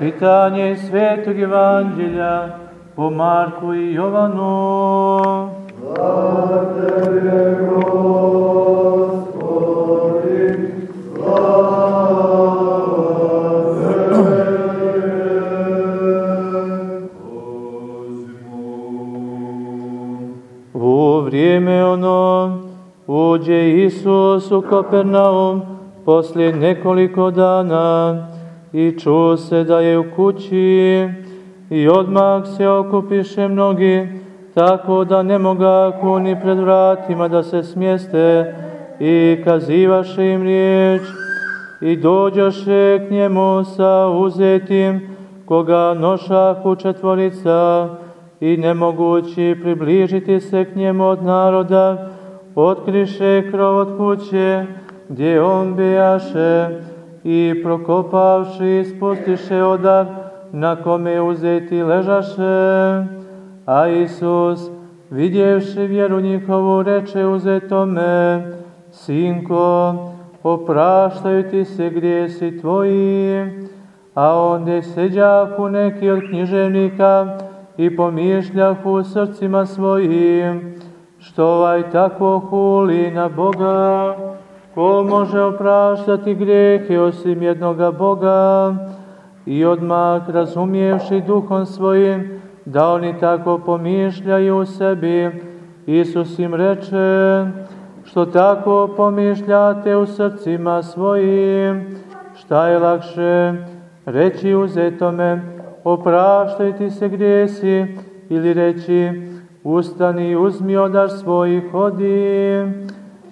Čitanje Svetog Evanđelja po Marku i Jovanu. Slava Tebe, Gospodi, slava U vrijeme ono uđe Isus u Kapernaum poslije nekoliko dana i čuo se da je u kući i odmah se okupiše mnogi, tako da ne mogaku ni pred vratima da se smjeste i kazivaše im riječ. I dođoše k njemu sa uzetim koga nošahu četvorica i nemogući približiti se k njemu od naroda, otkriše krov od kuće gdje on bijaše i prokopavši spustiše odar na kome uzeti ležaše. A Isus, vidjevši vjeru njihovu, reče uzetome, Sinko, opraštaju ti se grijesi tvoji. A onda seđahu neki od književnika i pomišljahu srcima svojim, što ovaj tako huli na Boga, ko može opraštati grehe osim jednoga Boga, i odmah razumijevši duhom svojim, da oni tako pomišljaju u sebi, Isus im reče, što tako pomišljate u srcima svojim, šta je lakše? Reći uzetome, opraštaj ti se grijesi, ili reći, ustani, uzmi odar svoj i hodi.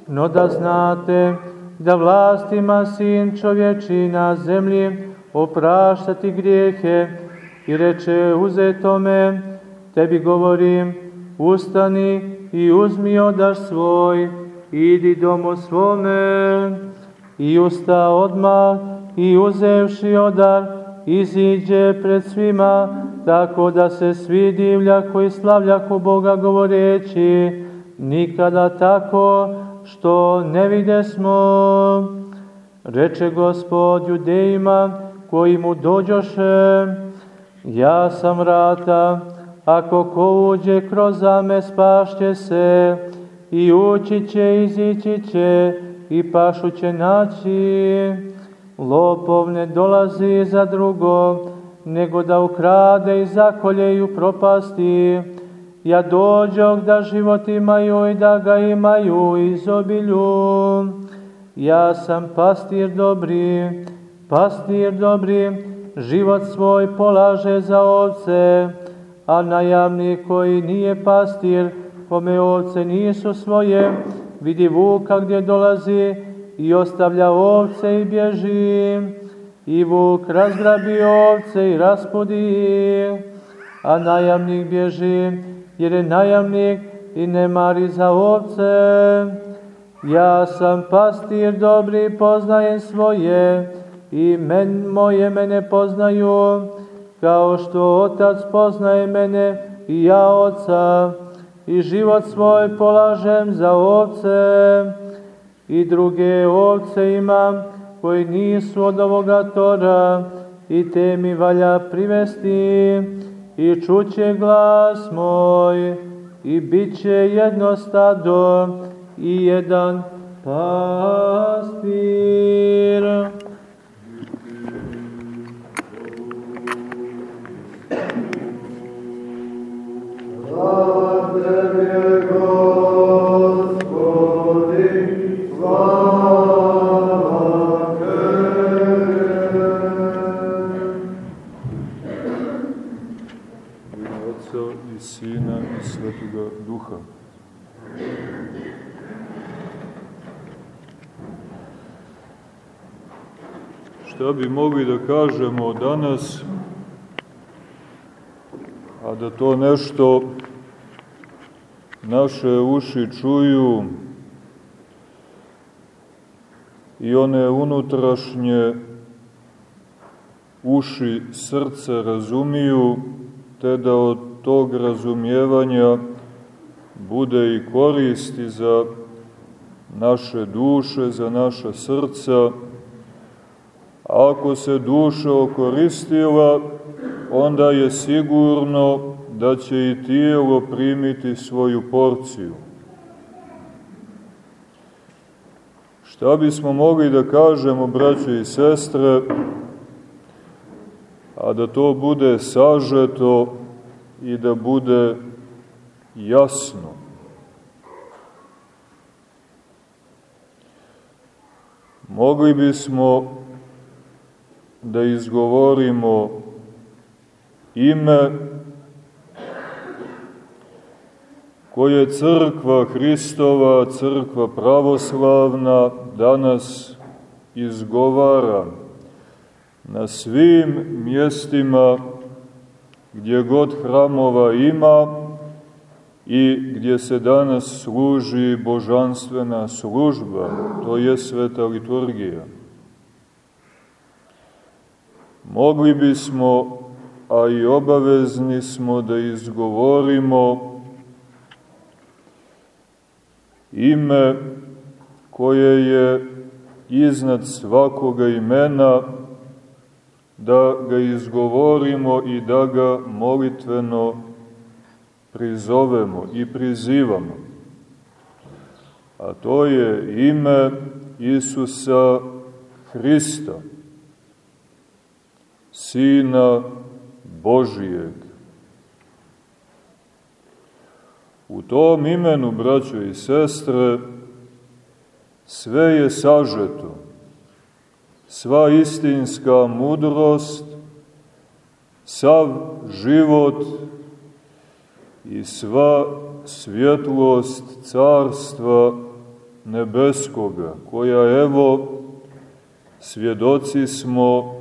No da znate da vlast ima sin čovječi na zemlji, opraštati grijehe, i reče uzetome, tebi govorim, ustani i uzmi odar svoj, idi domo svome. I usta odmah i uzevši odar, iziđe pred svima, tako da se svi divljako i slavljako Boga govoreći, nikada tako što ne vide smo. Reče gospod judejima koji mu dođoše, ja sam vrata, ako ko uđe kroz zame spašće se, i ući će, izići će, i pašu će naći. Lopov ne dolazi za drugo, nego da ukrade i zakolje i propasti. Ja dođog da život imaju i da ga imaju izobilju. Ja sam pastir dobri, pastir dobri, život svoj polaže za ovce, a najamni koji nije pastir, kome ovce nisu svoje, vidi vuka gdje dolazi i ostavlja ovce i bježi. I vuk razgrabi ovce i raspudi, a najamnik bježi, jer je najamnik i ne mari za ovce. Ja sam pastir dobri, poznajem svoje, i men, moje mene poznaju, kao što otac poznaje mene i ja oca, i život svoj polažem za ovce, i druge ovce imam, koji nisu od ovoga tora, i te mi valja privesti, i čuće glas moj, i bit će jedno stado, i jedan pastir. Slava bi mogli da kažemo danas, a da to nešto naše uši čuju i one unutrašnje uši srce razumiju, te da od tog razumijevanja bude i koristi za naše duše, za naša srca, ako se duša okoristila, onda je sigurno da će i tijelo primiti svoju porciju. Šta bismo mogli da kažemo, braće i sestre, a da to bude sažeto i da bude jasno. Mogli bismo da izgovorimo ime koje crkva Hristova, crkva pravoslavna danas izgovara na svim mjestima gdje god hramova ima i gdje se danas služi božanstvena služba, to je sveta liturgija. Mogli bismo, a i obavezni smo da izgovorimo ime koje je iznad svakoga imena, da ga izgovorimo i da ga molitveno prizovemo i prizivamo. A to je ime Isusa Hrista, Sina Božijeg. U tom imenu, braćo i sestre, sve je sažeto, sva istinska mudrost, sav život i sva svjetlost carstva nebeskoga, koja evo, svjedoci smo,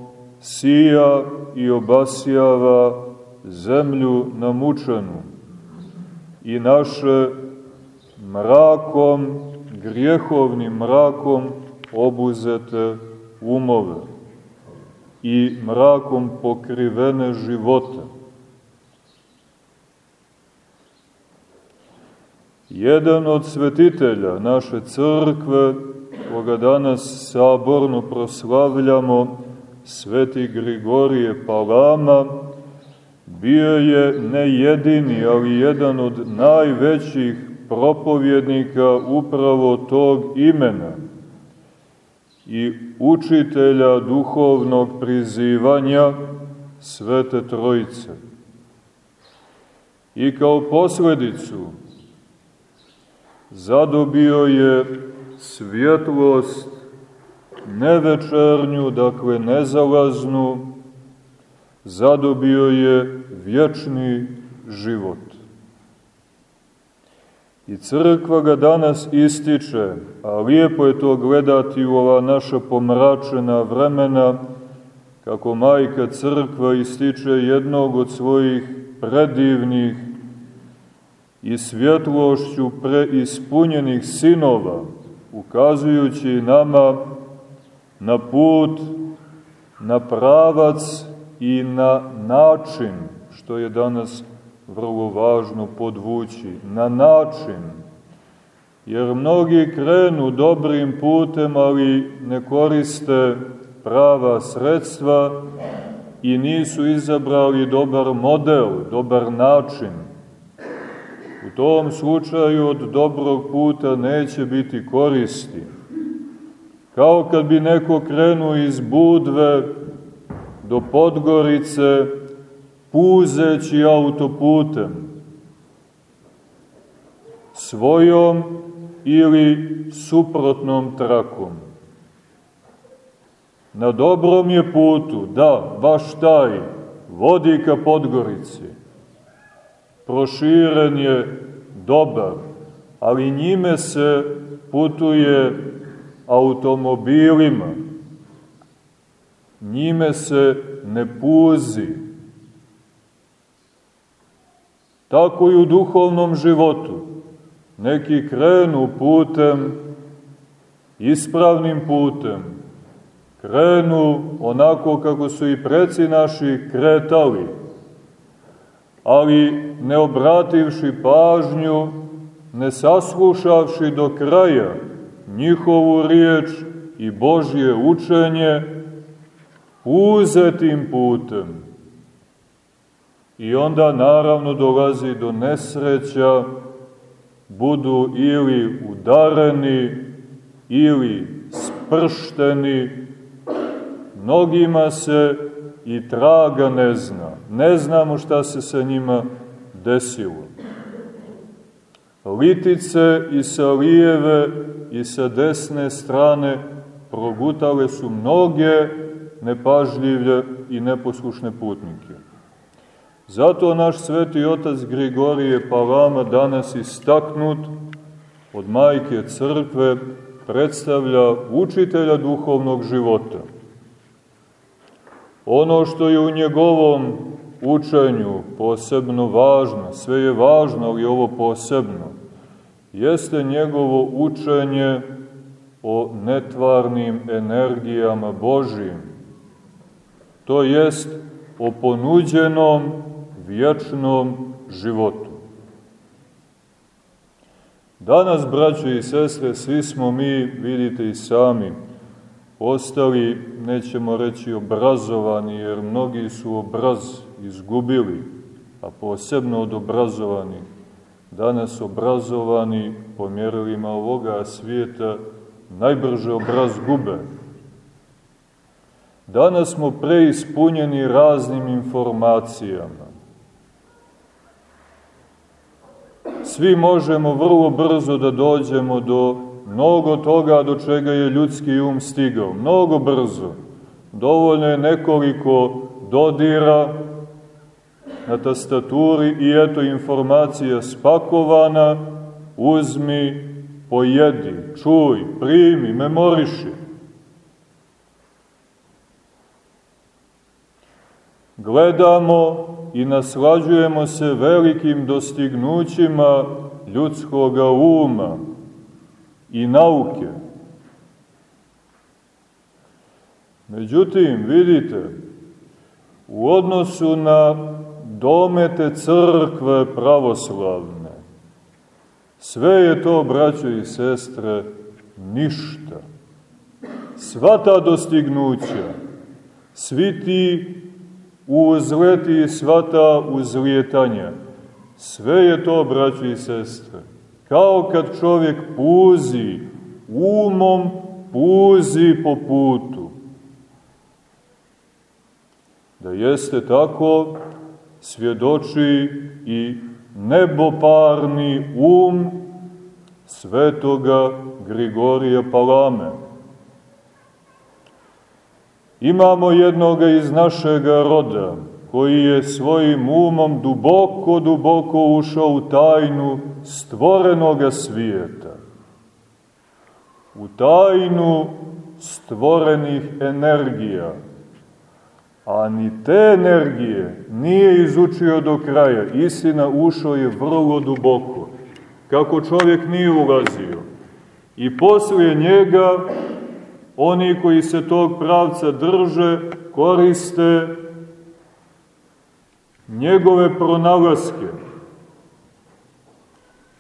sija i obasjava zemlju namučenu i naše mrakom, grijehovnim mrakom obuzete umove i mrakom pokrivene živote. Jedan od svetitelja naše crkve, koga danas saborno proslavljamo, sveti Grigorije Palama, bio je ne jedini, ali jedan od najvećih propovjednika upravo tog imena i učitelja duhovnog prizivanja Svete Trojice. I kao posledicu zadobio je svjetlost nevečernju, dakle nezalaznu, zadobio je vječni život. I crkva ga danas ističe, a lijepo je to gledati u ova naša pomračena vremena, kako majka crkva ističe jednog od svojih predivnih i svjetlošću preispunjenih sinova, ukazujući nama na put, na pravac i na način, što je danas vrlo važno podvući, na način. Jer mnogi krenu dobrim putem, ali ne koriste prava sredstva i nisu izabrali dobar model, dobar način. U tom slučaju od dobrog puta neće biti koristi. Kao kad bi neko krenuo iz Budve do Podgorice, puzeći autoputem, svojom ili suprotnom trakom. Na dobrom je putu, da, baš taj, vodi ka Podgorici. Proširen je dobar, ali njime se putuje automobilima. Njime se ne puzi. Tako i u duhovnom životu. Neki krenu putem, ispravnim putem, krenu onako kako su i preci naši kretali, ali ne obrativši pažnju, ne saslušavši do kraja njihovu riječ i Božje učenje, uzetim putem. I onda naravno dolazi do nesreća, budu ili udareni, ili spršteni, mnogima se i traga ne zna. Ne znamo šta se sa njima desilo. Litice i sa lijeve i sa desne strane progutale su mnoge nepažljivlje i neposlušne putnike. Zato naš sveti otac Grigorije Palama danas istaknut od majke crkve predstavlja učitelja duhovnog života. Ono što je u njegovom učenju posebno važno, sve je važno, ali ovo posebno, jeste njegovo učenje o netvarnim energijama Božijim, to jest o ponuđenom vječnom životu. Danas, braćo i sestre, svi smo mi, vidite i sami, ostali, nećemo reći obrazovani, jer mnogi su obraz izgubili, a posebno od obrazovani, danas obrazovani po mjerilima ovoga svijeta najbrže obraz gube. Danas smo preispunjeni raznim informacijama. Svi možemo vrlo brzo da dođemo do mnogo toga do čega je ljudski um stigao. Mnogo brzo. Dovoljno je nekoliko dodira na tastaturi i eto informacija spakovana, uzmi, pojedi, čuj, primi, memoriši. Gledamo i naslađujemo se velikim dostignućima ljudskog uma i nauke. Međutim, vidite, u odnosu na domete crkve pravoslavne, sve je to, braćo i sestre, ništa. Sva ta dostignuća, svi ti uzleti i sva ta uzlijetanja, sve je to, braćo i sestre, kao kad čovjek puzi, umom puzi po putu. Da jeste tako, svjedoči i neboparni um svetoga Grigorija Palame. Imamo jednoga iz našega roda, koji je svojim umom duboko, duboko ušao u tajnu stvorenoga svijeta. U tajnu stvorenih energija, a ni te energije nije izučio do kraja. Istina ušao je vrlo duboko, kako čovjek nije ulazio. I poslije njega, oni koji se tog pravca drže, koriste njegove pronalaske.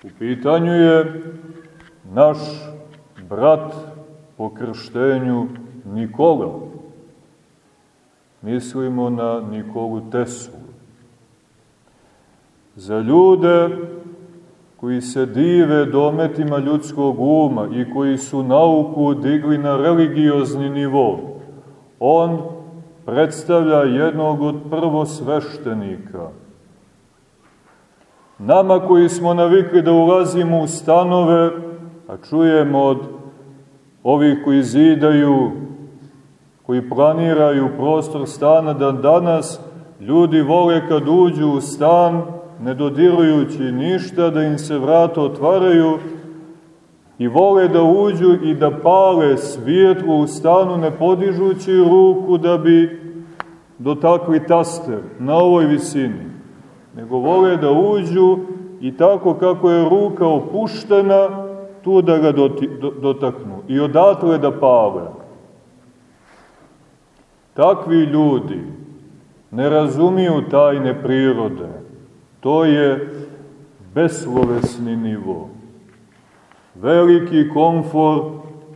U pitanju je naš brat po krštenju Nikola mislimo na Nikolu Teslu. Za ljude koji se dive dometima ljudskog uma i koji su nauku digli na religiozni nivo, on predstavlja jednog od prvosveštenika. Nama koji smo navikli da ulazimo u stanove, a čujemo od ovih koji zidaju koji planiraju prostor stana, da danas ljudi vole kad uđu u stan, ne dodirujući ništa, da im se vrata otvaraju i vole da uđu i da pale svijetlo u stanu, ne podižući ruku da bi dotakli taster na ovoj visini, nego vole da uđu i tako kako je ruka opuštena, tu da ga dotaknu i odatle da pale. Takvi ljudi ne razumiju tajne prirode. To je beslovesni nivo. Veliki komfor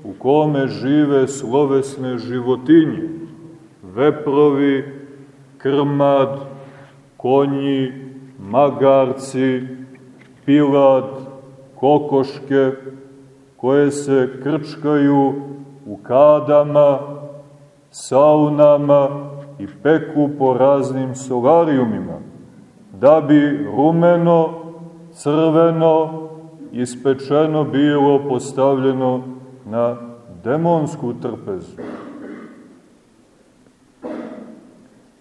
u kome žive slovesne životinje. veprovi, krmad, konji, magarci, pilad, kokoške, koje se krčkaju u kadama, saunama i peku po raznim solarijumima, da bi rumeno, crveno, ispečeno bilo postavljeno na demonsku trpezu.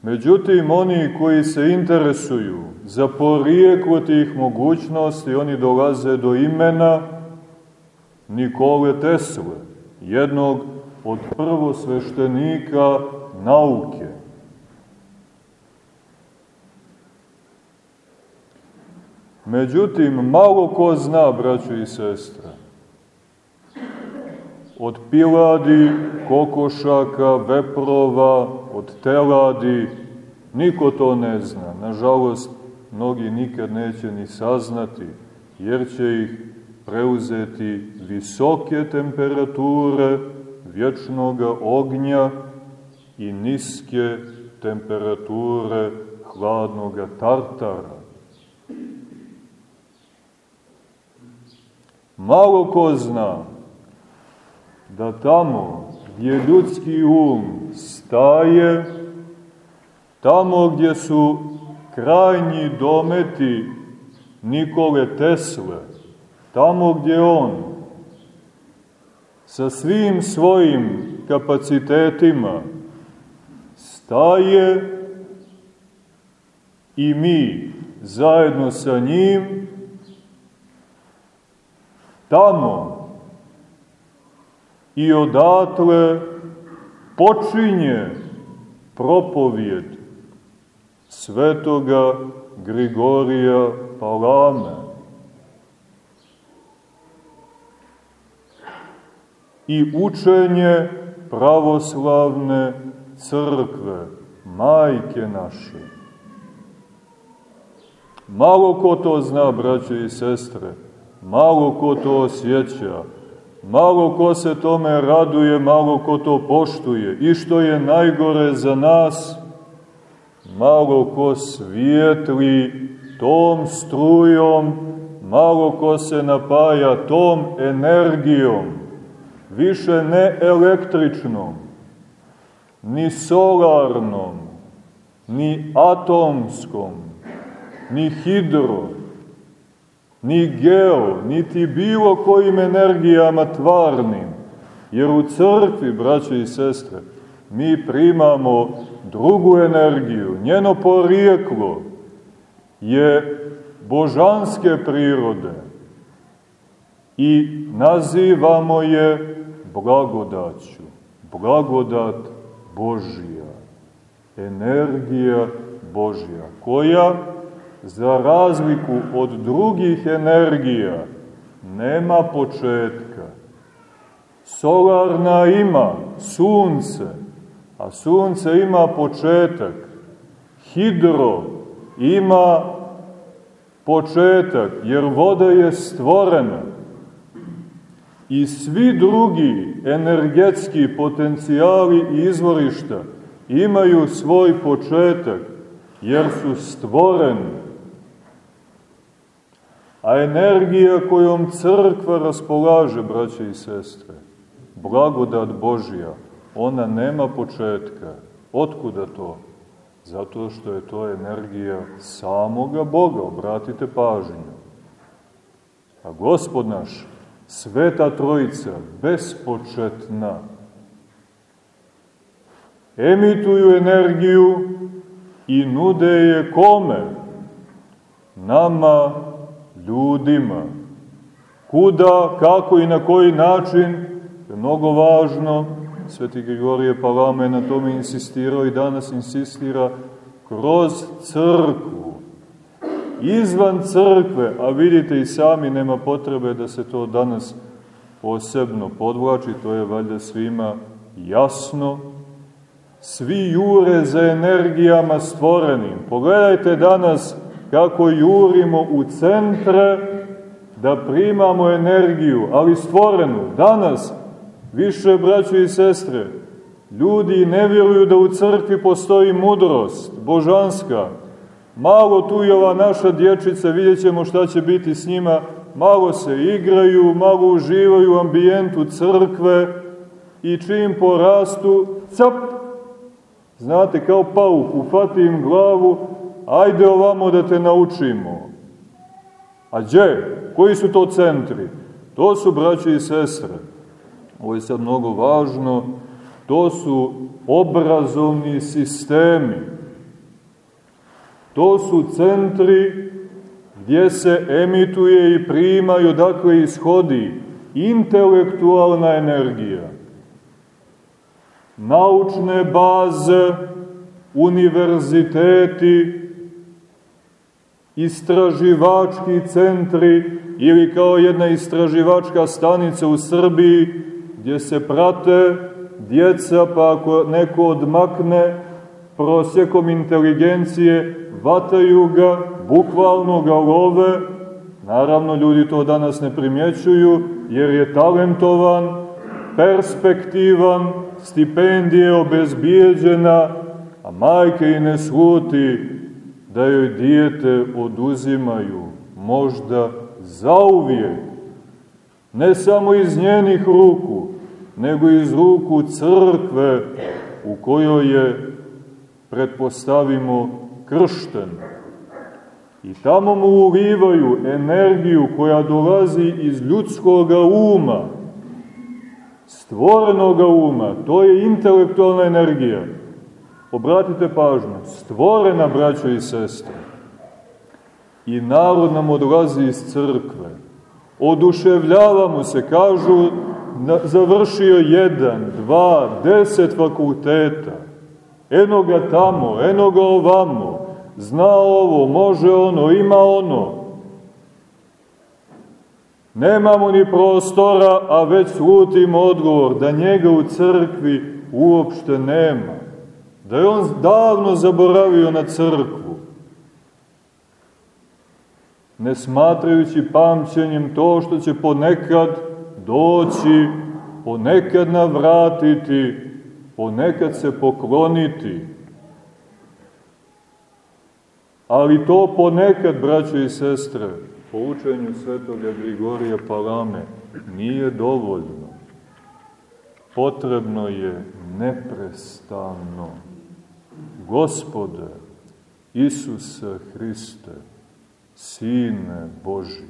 Međutim, oni koji se interesuju za porijeklo tih mogućnosti, oni dolaze do imena Nikole Tesle, jednog od prvosveštenika nauke. Međutim, malo ko zna, braćo i sestre, od piladi, kokošaka, veprova, od teladi, niko to ne zna. Nažalost, mnogi nikad neće ni saznati, jer će ih preuzeti visoke temperature vječnog ognja i niske temperature hladnog tartara. Malo ko zna da tamo gdje ljudski um staje, tamo gdje su krajnji dometi Nikole Tesle, tamo gdje on sa svim svojim kapacitetima staje i mi zajedno sa njim tamo i odatle počinje propovijed svetoga Grigorija Palame. I učenje pravoslavne crkve, majke naše. Malo ko to zna, braće i sestre, malo ko to osjeća, malo ko se tome raduje, malo ko to poštuje. I što je najgore za nas, malo ko svijetli tom strujom, malo ko se napaja tom energijom, više ne električnom, ni solarnom, ni atomskom, ni hidro, ni geo, niti bilo kojim energijama tvarnim. Jer u crkvi, braće i sestre, mi primamo drugu energiju, njeno porijeklo je božanske prirode i nazivamo je blagodaću, blagodat Božija, energija Božja, koja za razliku od drugih energija nema početka. Solarna ima sunce, a sunce ima početak. Hidro ima početak, jer voda je stvorena. I svi drugi energetski potencijali i izvorišta imaju svoj početak, jer su stvoreni. A energija kojom crkva raspolaže, braće i sestre, blagodat Božija, ona nema početka. Otkuda to? Zato što je to energija samoga Boga, obratite pažnju. A gospod naš, sveta trojica, bespočetna, emituju energiju i nude je kome? Nama, ljudima. Kuda, kako i na koji način, je mnogo važno, Sveti Grigorije Palama je na tome insistirao i danas insistira kroz crkvu. Izvan crkve, a vidite i sami, nema potrebe da se to danas posebno podvlači, to je valjda svima jasno. Svi jure za energijama stvorenim. Pogledajte danas kako jurimo u centre da primamo energiju, ali stvorenu. Danas više, braćo i sestre, Ljudi ne vjeruju da u crkvi postoji mudrost, božanska. Malo tu je ova naša dječica, vidjet ćemo šta će biti s njima. Malo se igraju, malo uživaju u ambijentu crkve i čim porastu, cap, znate, kao pauk, ufati im glavu, ajde ovamo da te naučimo. A gdje? Koji su to centri? To su braće i sestre. Ovo je sad mnogo važno. To su obrazovni sistemi. To su centri gdje se emituje i prima i odakle ishodi intelektualna energija. Naučne baze, univerziteti, istraživački centri ili kao jedna istraživačka stanica u Srbiji gdje se prate djeca pa ako neko odmakne prosjekom inteligencije vataju ga, bukvalno ga love, naravno ljudi to danas ne primjećuju jer je talentovan, perspektivan, stipendije obezbijeđena, a majke i ne sluti da joj dijete oduzimaju, možda zauvijek, ne samo iz njenih ruku, nego iz ruku crkve u kojoj je, pretpostavimo, kršten. I tamo mu ulivaju energiju koja dolazi iz ljudskog uma, stvorenog uma, to je intelektualna energija obratite pažnju, stvorena braćo i sestre. I narod nam odlazi iz crkve. Oduševljavamo se, kažu, završio jedan, dva, deset fakulteta. Eno ga tamo, eno ga ovamo, zna ovo, može ono, ima ono. Nemamo ni prostora, a već slutimo odgovor da njega u crkvi uopšte nema. Da je on davno zaboravio na crkvu, ne smatrajući pamćenjem to što će ponekad doći, ponekad navratiti, ponekad se pokloniti. Ali to ponekad, braćo i sestre, po učenju svetoga Grigorija Palame, nije dovoljno. Potrebno je neprestano Gospode, Isuse Hriste, Sine Boži,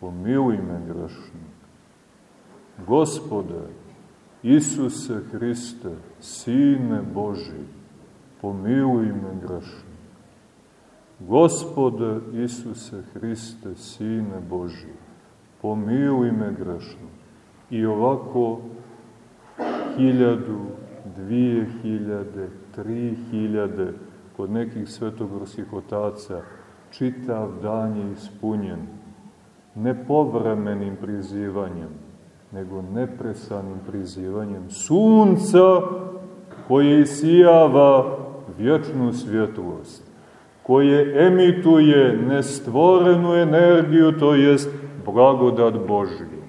pomiluj me grešno. Gospode, Isuse Hriste, Sine Boži, pomiluj me grešno. Gospode Isuse Hriste, Sine Boži, pomiluj me grešno. I ovako hiljadu, dvije hiljade, tri hiljade, kod nekih svetogorskih otaca, čitav dan je ispunjen, ne povremenim prizivanjem, nego nepresanim prizivanjem sunca koje isijava vječnu svjetlost, koje emituje nestvorenu energiju, to jest blagodat Božiju.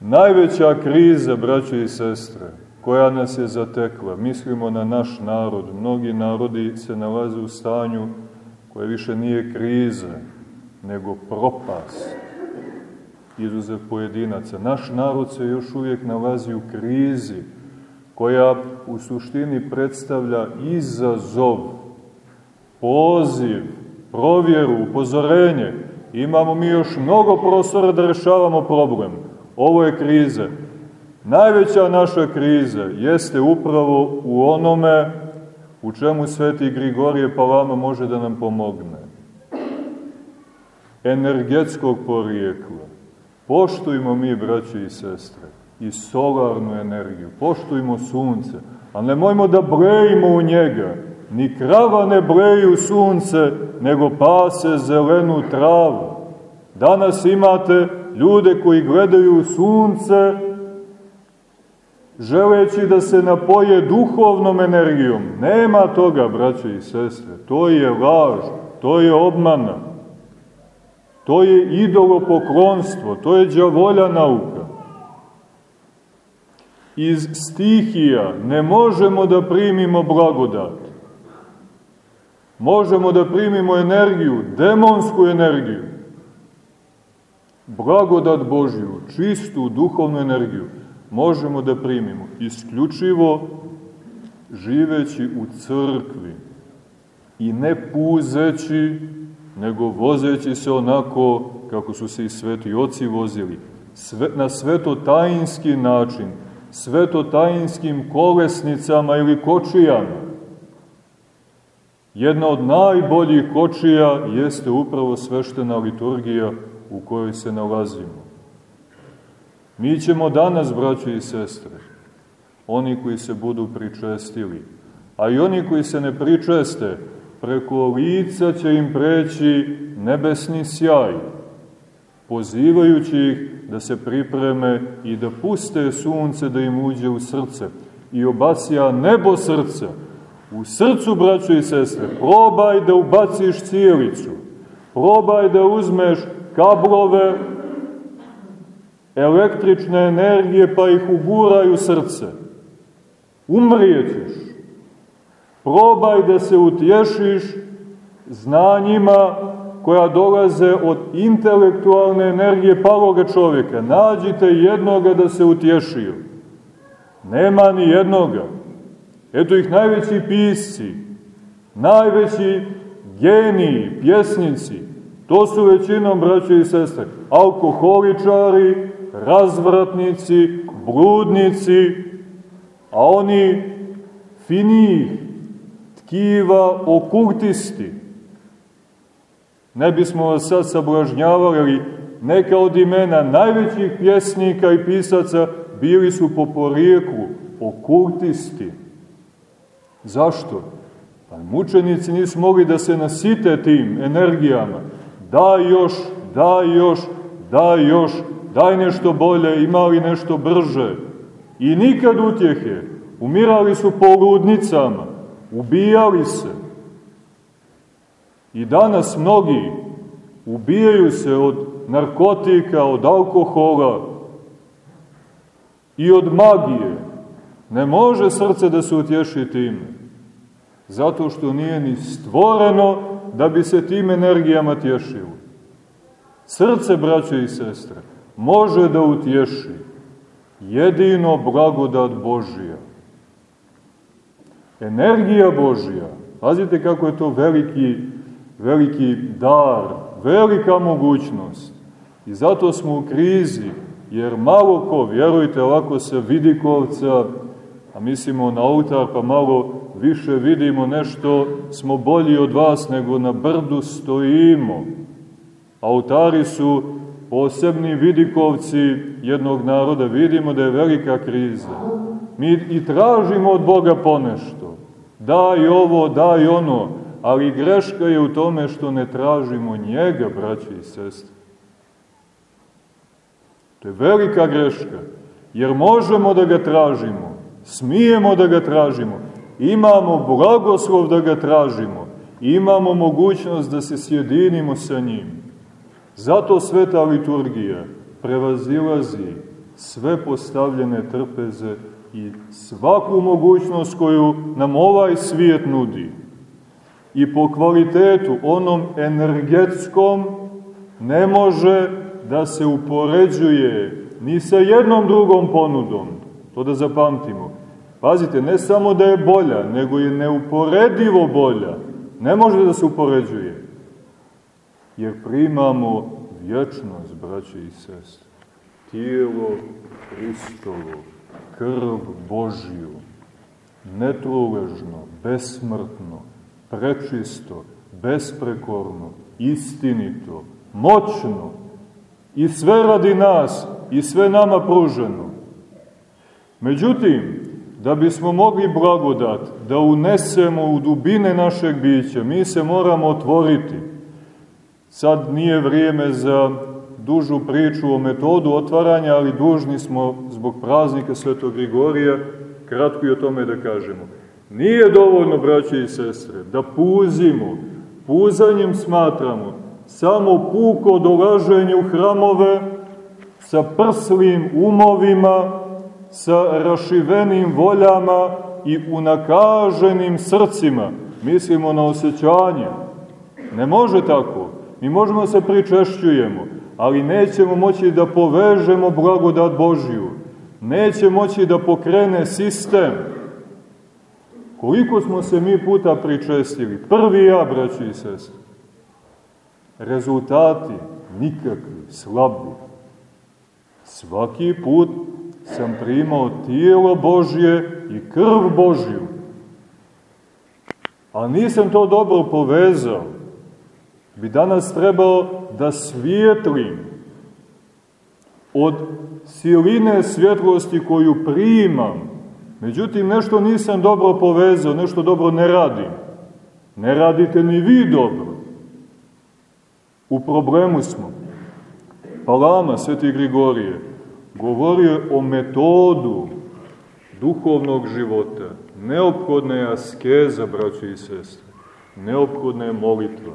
Najveća kriza, braćo i sestre, koja nas je zatekla. Mislimo na naš narod. Mnogi narodi se nalaze u stanju koje više nije krize, nego propast. Izuzev pojedinaca. Naš narod se još uvijek nalazi u krizi, koja u suštini predstavlja izazov, poziv, provjeru, upozorenje. Imamo mi još mnogo prostora da rešavamo problem. Ovo je kriza. Najveća naša kriza jeste upravo u onome u čemu sveti Grigorije Palama može da nam pomogne. Energetskog porijekla. Poštujmo mi, braće i sestre, i solarnu energiju. Poštujmo sunce, a nemojmo da brejimo u njega. Ni krava ne breji u sunce, nego pase zelenu travu. Danas imate ljude koji gledaju sunce, želeći da se napoje duhovnom energijom. Nema toga, braćo i sestre. To je laž, to je obmana. To je idolopoklonstvo, to je džavolja nauka. iz stihija ne možemo da primimo blagodat. Možemo da primimo energiju, demonsku energiju. Blagodat Božju, čistu duhovnu energiju, možemo da primimo isključivo živeći u crkvi i ne puzeći, nego vozeći se onako kako su se i sveti oci vozili, sve, na svetotajinski način, svetotajinskim kolesnicama ili kočijama. Jedna od najboljih kočija jeste upravo sveštena liturgija u kojoj se nalazimo. Mi ćemo danas, braćo i sestre, oni koji se budu pričestili, a i oni koji se ne pričeste, preko lica će im preći nebesni sjaj, pozivajući ih da se pripreme i da puste sunce da im uđe u srce i obasija nebo srca. U srcu, braćo i sestre, probaj da ubaciš cijelicu, probaj da uzmeš kablove električne energije pa ih uguraj u srce. Umrijećeš. Probaj da se utješiš znanjima koja dolaze od intelektualne energije paloga čovjeka. Nađite jednoga da se utješiju. Nema ni jednoga. Eto ih najveći pisci, najveći geniji, pjesnici, to su većinom, braće i sestre, alkoholičari, razvratnici, bludnici, a oni finijih tkiva okultisti, Ne bismo vas sad sablažnjavali, ali neka od imena najvećih pjesnika i pisaca bili su po porijeklu okultisti. Zašto? Pa mučenici nisu mogli da se nasite tim energijama. Daj još, daj još, daj još, daj nešto bolje, ima li nešto brže. I nikad utjehe. Umirali su po ludnicama, ubijali se. I danas mnogi ubijaju se od narkotika, od alkohola i od magije. Ne može srce da se utješi time. Zato što nije ni stvoreno da bi se tim energijama tješilo. Srce, braće i sestre, može da utješi jedino blagodat Božija. Energija Božija, pazite kako je to veliki veliki dar, velika mogućnost. I zato smo u krizi, jer malo ko, vjerujte, ovako se vidi kovca, a mislimo na autar, pa malo više vidimo nešto, smo bolji od vas nego na brdu stojimo. Autari su posebni vidikovci jednog naroda. Vidimo da je velika kriza. Mi i tražimo od Boga ponešto. Daj ovo, daj ono ali greška je u tome što ne tražimo njega, braći i sestre. To je velika greška, jer možemo da ga tražimo, smijemo da ga tražimo, imamo blagoslov da ga tražimo, imamo mogućnost da se sjedinimo sa njim. Zato sveta liturgija prevazilazi sve postavljene trpeze i svaku mogućnost koju nam ovaj svijet nudi i po kvalitetu onom energetskom ne može da se upoređuje ni sa jednom drugom ponudom. To da zapamtimo. Pazite, ne samo da je bolja, nego je neuporedivo bolja. Ne može da se upoređuje. Jer primamo vječnost, braće i sestre. Tijelo Hristovo, krv Božju, netruležno, besmrtno, prečisto, besprekorno, istinito, moćno i sve radi nas i sve nama pruženo. Međutim, da bismo mogli blagodat da unesemo u dubine našeg bića, mi se moramo otvoriti. Sad nije vrijeme za dužu priču o metodu otvaranja, ali dužni smo zbog praznika Svetog Grigorija kratko i o tome da kažemo. Nije dovoljno, braće i sestre, da puzimo. Puzanjem smatramo samo puko dolaženje u hramove sa prslim umovima, sa rašivenim voljama i unakaženim srcima. Mislimo na osjećanje. Ne može tako. Mi možemo da se pričešćujemo, ali nećemo moći da povežemo blagodat Božiju. Neće moći da pokrene sistem. Koliko smo se mi puta pričestili? Prvi ja, braći i sestri. Rezultati nikakvi, slabi. Svaki put sam primao tijelo Božje i krv Božju. A nisam to dobro povezao. Bi danas trebao da svijetlim od siline svjetlosti koju primam. Međutim, nešto nisam dobro povezao, nešto dobro ne radim. Ne radite ni vi dobro. U problemu smo. Palama, Sveti Grigorije, govorio o metodu duhovnog života. Neophodna je askeza, braći i sestre. Neophodna je molitva.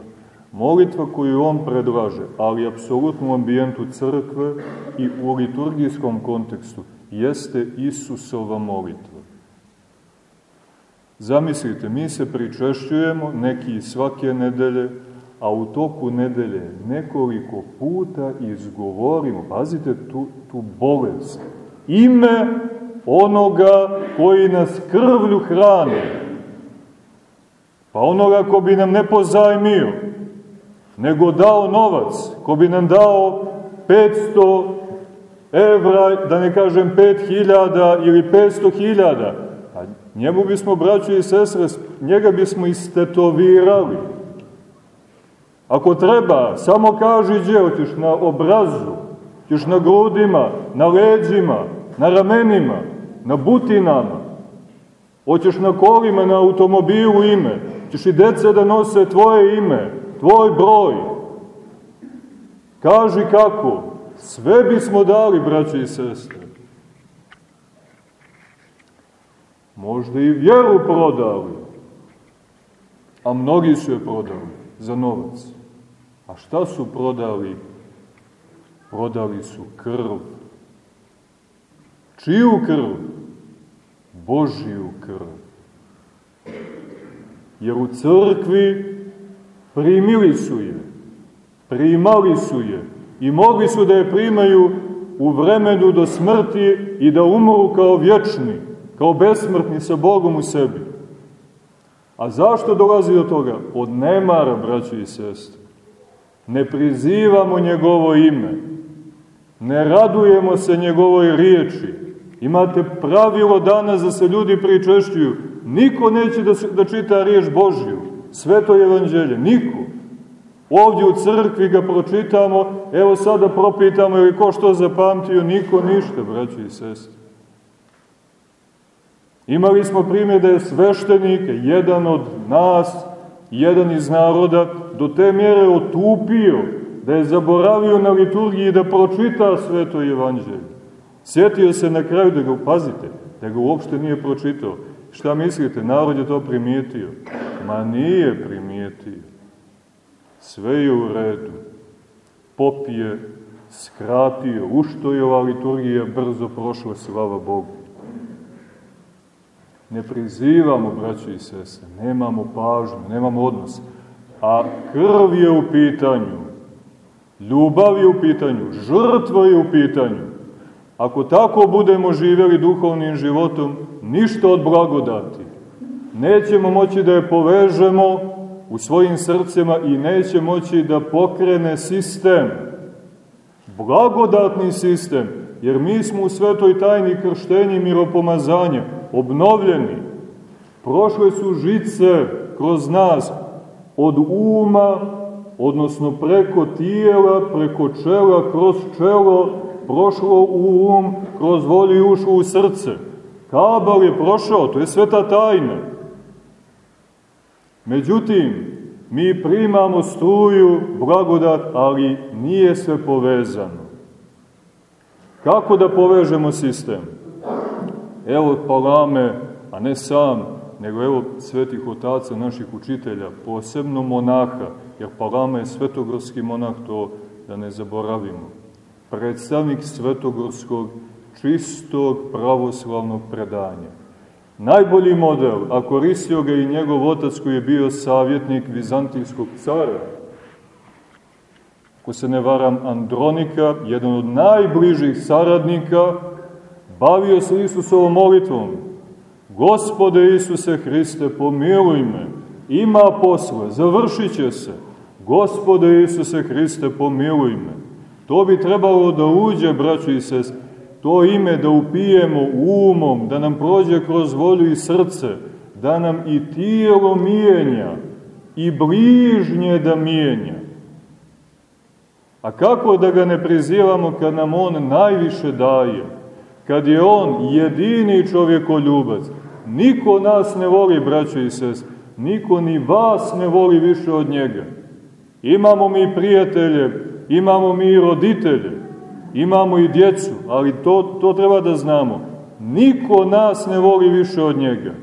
Molitva koju on predlaže, ali apsolutno u ambijentu crkve i u liturgijskom kontekstu, jeste Isusova molitva. Zamislite, mi se pričešćujemo, neki svake nedelje, a u toku nedelje nekoliko puta izgovorimo, pazite tu, tu bolest, ime onoga koji nas krvlju hrani, pa onoga ko bi nam ne pozajmio, nego dao novac, ko bi nam dao 500 evra, da ne kažem 5000 ili 500.000, a njemu bismo, braćo i sestre, njega bismo istetovirali, Ako treba, samo kaži gdje, hoćeš na obrazu, hoćeš na grudima, na leđima, na ramenima, na butinama, hoćeš na kolima, na automobilu ime, hoćeš i deca da nose tvoje ime, tvoj broj. Kaži kako, sve bismo dali, braće i sestre. Možda i vjeru prodali, a mnogi su je prodali za novac. A šta su prodali? Prodali su krv. Čiju krv? Božiju krv. Jer u crkvi primili su je, primali su je i mogli su da je primaju u vremenu do smrti i da umru kao vječni, kao besmrtni sa Bogom u sebi. A zašto dolazi do toga? Od nemara, braći i sestre ne prizivamo njegovo ime, ne radujemo se njegovoj riječi. Imate pravilo danas da se ljudi pričešćuju. Niko neće da, da čita riječ Božju, sveto evanđelje, niko. Ovdje u crkvi ga pročitamo, evo sada propitamo ili ko što zapamtio, niko ništa, braći i sestri. Imali smo primjer da je sveštenik, jedan od nas, jedan iz naroda do te mjere otupio da je zaboravio na liturgiji da pročita sveto evanđelje. Sjetio se na kraju da ga, pazite, da ga uopšte nije pročitao. Šta mislite, narod je to primijetio? Ma nije primijetio. Sve je u redu. Pop je skratio, u što je ova liturgija brzo prošla, slava Bogu. Ne prizivamo, braći i sese, nemamo pažnju, nemamo odnos. A krv je u pitanju, ljubav je u pitanju, žrtva je u pitanju. Ako tako budemo živjeli duhovnim životom, ništa od blagodati. Nećemo moći da je povežemo u svojim srcima i neće moći da pokrene sistem, blagodatni sistem, jer mi smo u svetoj tajni krštenja i miropomazanja, obnovljeni. Prošle su žice kroz nas od uma, odnosno preko tijela, preko čela, kroz čelo, prošlo u um, kroz volju i ušlo u srce. Kabal je prošao, to je sveta tajna. Međutim, mi primamo struju, blagodat, ali nije sve povezano. Kako da povežemo sistem? Evo Palame, a ne sam, nego evo svetih otaca naših učitelja, posebno monaha, jer Palama je svetogorski monah, to da ne zaboravimo. Predstavnik svetogorskog čistog pravoslavnog predanja. Najbolji model, a koristio ga i njegov otac koji je bio savjetnik Vizantijskog cara, ko se ne varam Andronika, jedan od najbližih saradnika, bavio se Isusovom molitvom. Gospode Isuse Hriste, pomiluj me, ima posle, završit će se. Gospode Isuse Hriste, pomiluj me. To bi trebalo da uđe, braćo i sest, to ime da upijemo umom, da nam prođe kroz volju i srce, da nam i tijelo mijenja, i bližnje da mijenja. A kako da ga ne prizivamo kad nam on najviše daje? Kad je on jedini čovjekoljubac. Niko nas ne voli, braćo i sest. Niko ni vas ne voli više od njega. Imamo mi prijatelje, imamo mi roditelje, imamo i djecu, ali to, to treba da znamo. Niko nas ne voli više od njega.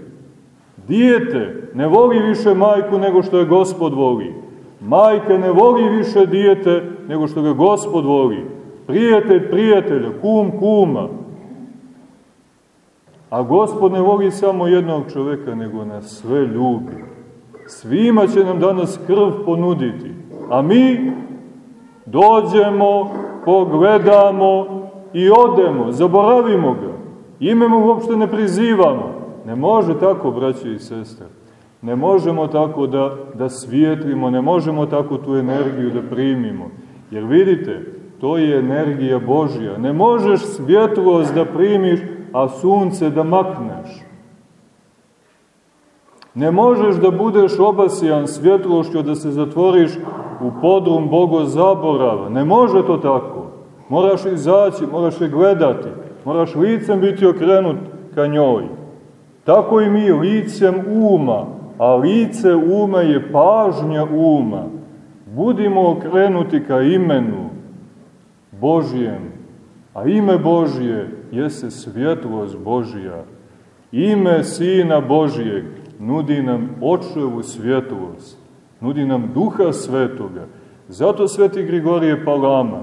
Dijete ne voli više majku nego što je gospod voli. Majka ne voli više dijete nego što ga gospod voli. Prijatelj prijatelja, kum kuma. A gospod ne voli samo jednog čoveka, nego nas sve ljubi. Svima će nam danas krv ponuditi. A mi dođemo, pogledamo i odemo, zaboravimo ga. Ime mu uopšte ne prizivamo. Ne može tako, braći i sestre. Ne možemo tako da, da svijetlimo, ne možemo tako tu energiju da primimo. Jer vidite, to je energija Božja. Ne možeš svjetlost da primiš, a sunce da makneš. Ne možeš da budeš obasijan svjetlošću, da se zatvoriš u podrum Bogo zaborava. Ne može to tako. Moraš izaći, moraš je gledati, moraš licem biti okrenut ka njoj. Tako i mi licem uma, a lice uma je pažnja uma. Budimo okrenuti ka imenu Božijem, a ime Božije jeste svjetlost Božija. Ime Sina Božijeg nudi nam očevu svjetlost, nudi nam duha svetoga. Zato sveti Grigorije Palama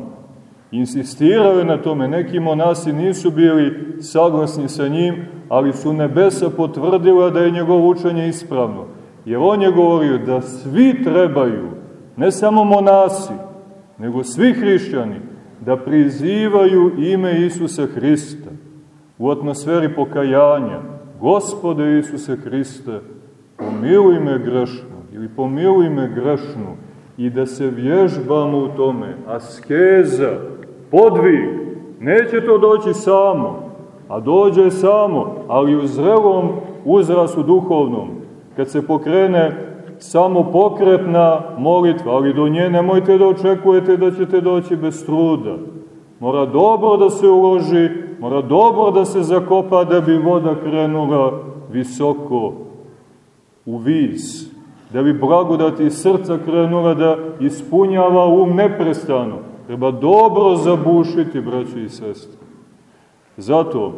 insistirao je na tome, neki monasi nisu bili saglasni sa njim, ali su nebesa potvrdila da je njegovo učenje ispravno. Jer on je govorio da svi trebaju, ne samo monasi, nego svi hrišćani, da prizivaju ime Isusa Hrista u atmosferi pokajanja. Gospode Isuse Hriste, pomiluj me grešnu ili pomiluj me grešnu i da se vježbamo u tome. Askeza, podvig, neće to doći samo, a dođe samo, ali u zrelom uzrasu duhovnom, kad se pokrene samo pokretna molitva, ali do nje nemojte da očekujete da ćete doći bez truda. Mora dobro da se uloži, mora dobro da se zakopa da bi voda krenula visoko u vis, da bi blagodati srca krenula da ispunjava um neprestano. Treba dobro zabušiti, braći i sestri. Zato,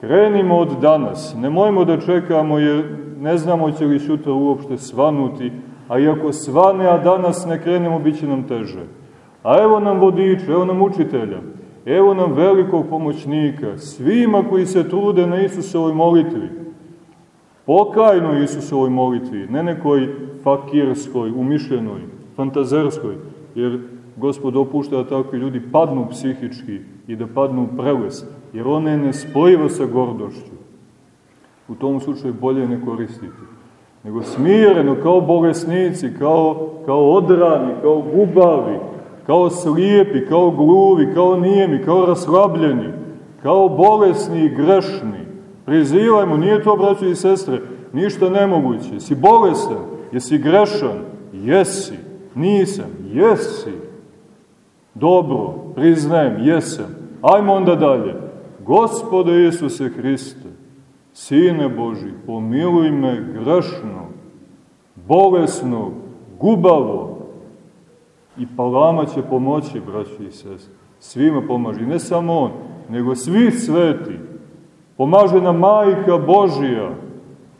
krenimo od danas, nemojmo da čekamo jer ne znamo će li sutra uopšte svanuti, a i ako svane, a danas ne krenemo, bit će nam teže. A evo nam vodiča, evo nam učitelja, evo nam velikog pomoćnika, svima koji se trude na Isusovoj molitvi, pokajnoj Isusovoj molitvi, ne nekoj fakirskoj, umišljenoj, fantazerskoj, jer Gospod dopušta da takvi ljudi padnu psihički i da padnu preles, jer ona je nespojiva sa gordošću. U tom slučaju bolje ne koristiti. Nego smireno, kao bolesnici, kao, kao odrani, kao gubavi, kao slijepi, kao gluvi, kao nijemi, kao raslabljeni, kao bolesni i grešni. Prizivajmo, nije to, braćo i sestre, ništa nemoguće. Jesi bolestan, jesi grešan, jesi, nisam, jesi. Dobro, priznajem, jesam. Ajmo onda dalje. Gospode Isuse Hriste, Sine Boži, pomiluj me grešno, bolesno, gubavo. I Palama će pomoći, braći i sest. Svima pomaži. Ne samo on, nego svi sveti. Pomaže nam Majka Božija.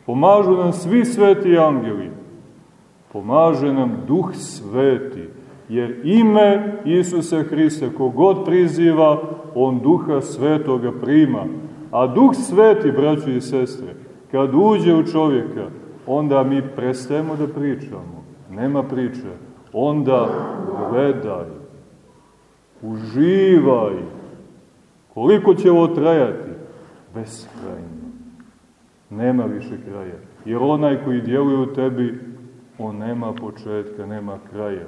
Pomažu nam svi sveti angeli. Pomaže nam Duh Sveti. Jer ime Isusa Hrista, kogod priziva, on duha svetoga prima. A duh sveti, braćo i sestre, kad uđe u čovjeka, onda mi prestajemo da pričamo. Nema priče. Onda gledaj, uživaj. Koliko će ovo trajati? Beskrajno. Nema više kraja. Jer onaj koji djeluje u tebi, on nema početka, nema kraja.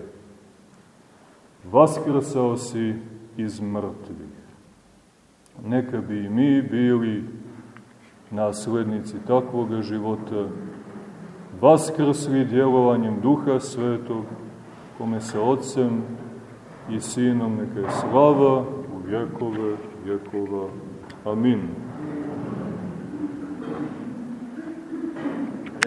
Vaskrsao si iz mrtvih. Neka bi i mi bili naslednici takvoga života, vaskrsli djelovanjem Duha Svetog, kome se Otcem i Sinom neka je slava u vjekove vjekova. Amin.